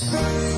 Peace.